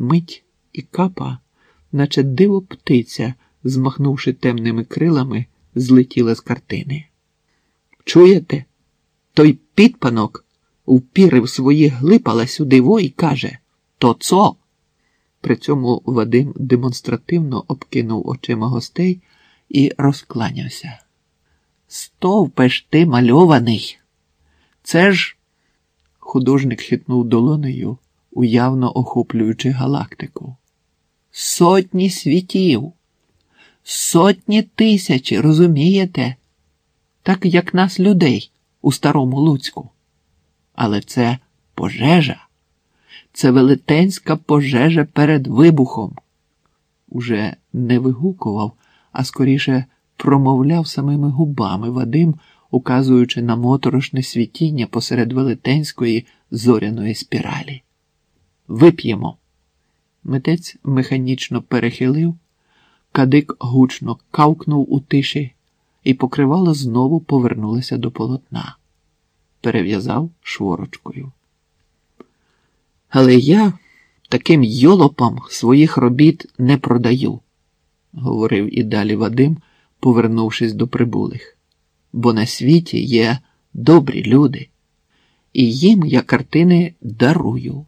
Мить і капа, наче диво птиця, змахнувши темними крилами, злетіла з картини. Чуєте? Той підпанок впірив свої глипала сюди во і каже То цо? При цьому Вадим демонстративно обкинув очима гостей і розкланявся. Стовпеш ти мальований. Це ж. Художник хитнув долонею, уявно охоплюючи галактику. Сотні світів, сотні тисячі, розумієте? Так як нас людей у старому Луцьку. Але це пожежа, це велетенська пожежа перед вибухом. Уже не вигукував, а скоріше промовляв самими губами Вадим, указуючи на моторошне світіння посеред велетенської зоряної спіралі. Вип'ємо. Митець механічно перехилив, кадик гучно кавкнув у тиші, і покривало знову повернулося до полотна. Перев'язав шворочкою. Але я таким йолопам своїх робіт не продаю, говорив і далі Вадим, повернувшись до прибулих. Бо на світі є добрі люди, і їм я картини дарую.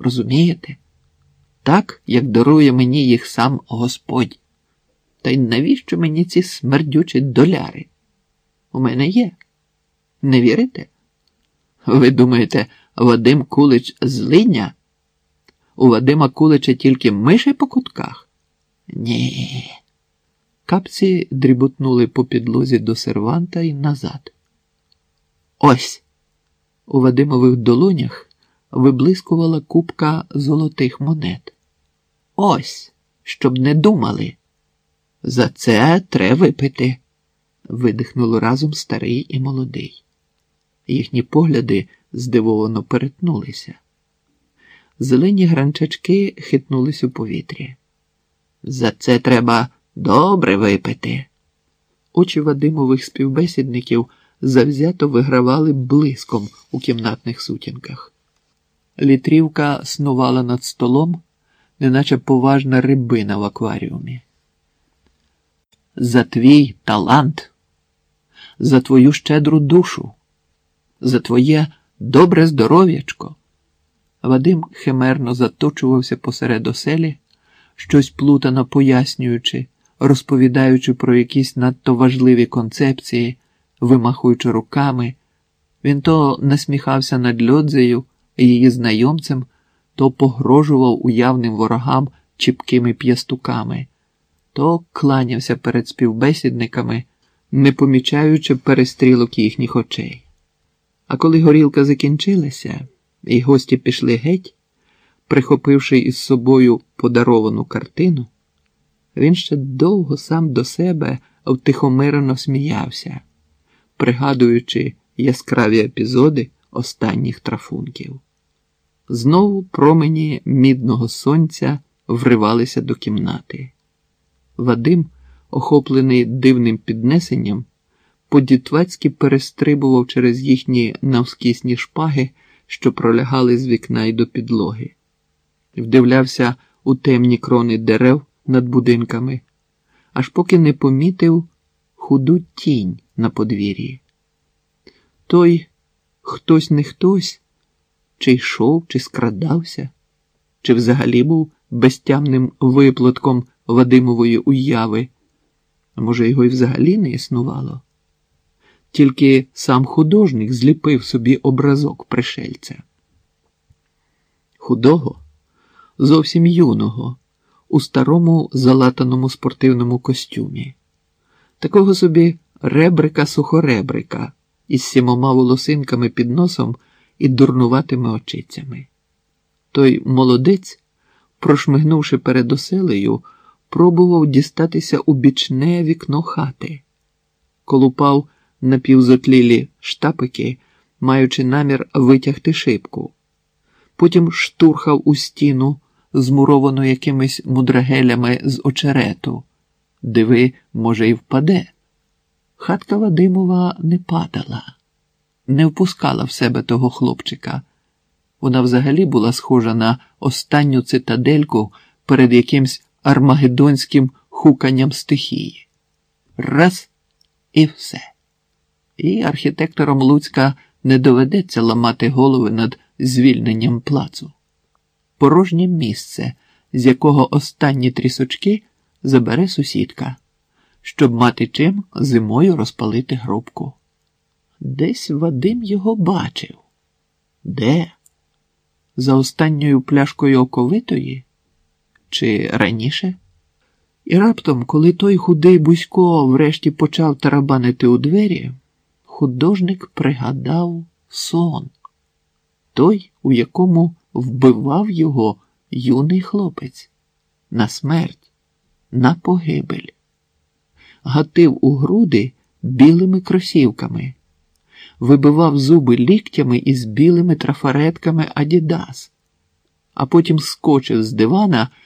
Розумієте? Так, як дарує мені їх сам Господь. Та й навіщо мені ці смердючі доляри? У мене є. Не вірите? Ви думаєте, Вадим Кулич злиня? У Вадима Кулича тільки миші по кутках? Ні. Капці дріботнули по підлозі до серванта і назад. Ось. У Вадимових долонях виблискувала купка золотих монет. Ось, щоб не думали. За це треба випити, видихнули разом старий і молодий. Їхні погляди здивовано перетнулися. Зелені гранчачки хитнулись у повітрі. За це треба добре випити. Очі Вадимових співбесідників завзято вигравали блиском у кімнатних сутінках. Літрівка снувала над столом, неначе поважна рибина в акваріумі. За твій талант, за твою щедру душу, за твоє добре здоров'ячко. Вадим химерно заточувався посеред оселі, щось плутано пояснюючи, розповідаючи про якісь надто важливі концепції, вимахуючи руками. Він то насміхався над льодзею її знайомцем, то погрожував уявним ворогам чіпкими п'ястуками, то кланявся перед співбесідниками, не помічаючи перестрілок їхніх очей. А коли горілка закінчилася, і гості пішли геть, прихопивши із собою подаровану картину, він ще довго сам до себе втихомирено сміявся, пригадуючи яскраві епізоди останніх трафунків. Знову промені мідного сонця вривалися до кімнати. Вадим, охоплений дивним піднесенням, подітвацьки перестрибував через їхні навскісні шпаги, що пролягали з вікна й до підлоги, вдивлявся у темні крони дерев над будинками, аж поки не помітив худу тінь на подвір'ї. Той хтось не хтось, чи йшов, чи скрадався, чи взагалі був безтямним виплатком Вадимової уяви, а може, його й взагалі не існувало. Тільки сам художник зліпив собі образок пришельця. Худого, зовсім юного, у старому залатаному спортивному костюмі, такого собі ребрика-сухоребрика із сімома волосинками під носом і дурнуватими очицями. Той молодець, прошмигнувши перед оселею, пробував дістатися у бічне вікно хати, колупав напівзотлілі штапики, маючи намір витягти шибку. Потім штурхав у стіну, змуровану якимись мудрагелями з очерету. Диви, може, й впаде. Хатка Вадимова не падала, не впускала в себе того хлопчика, Вона взагалі була схожа на останню цитадельку перед якимсь армагеддонським хуканням стихії. Раз і все. І архітекторам Луцька не доведеться ламати голови над звільненням плацу. Порожнє місце, з якого останні трісочки забере сусідка, щоб мати чим зимою розпалити грубку. Десь Вадим його бачив. Де? За останньою пляшкою оковитої? Чи раніше? І раптом, коли той худий Бусько врешті почав тарабанити у двері, художник пригадав сон, той, у якому вбивав його юний хлопець, на смерть, на погибель, гатив у груди білими кросівками, вибивав зуби ліктями із білими трафаретками Адідас, а потім скочив з дивана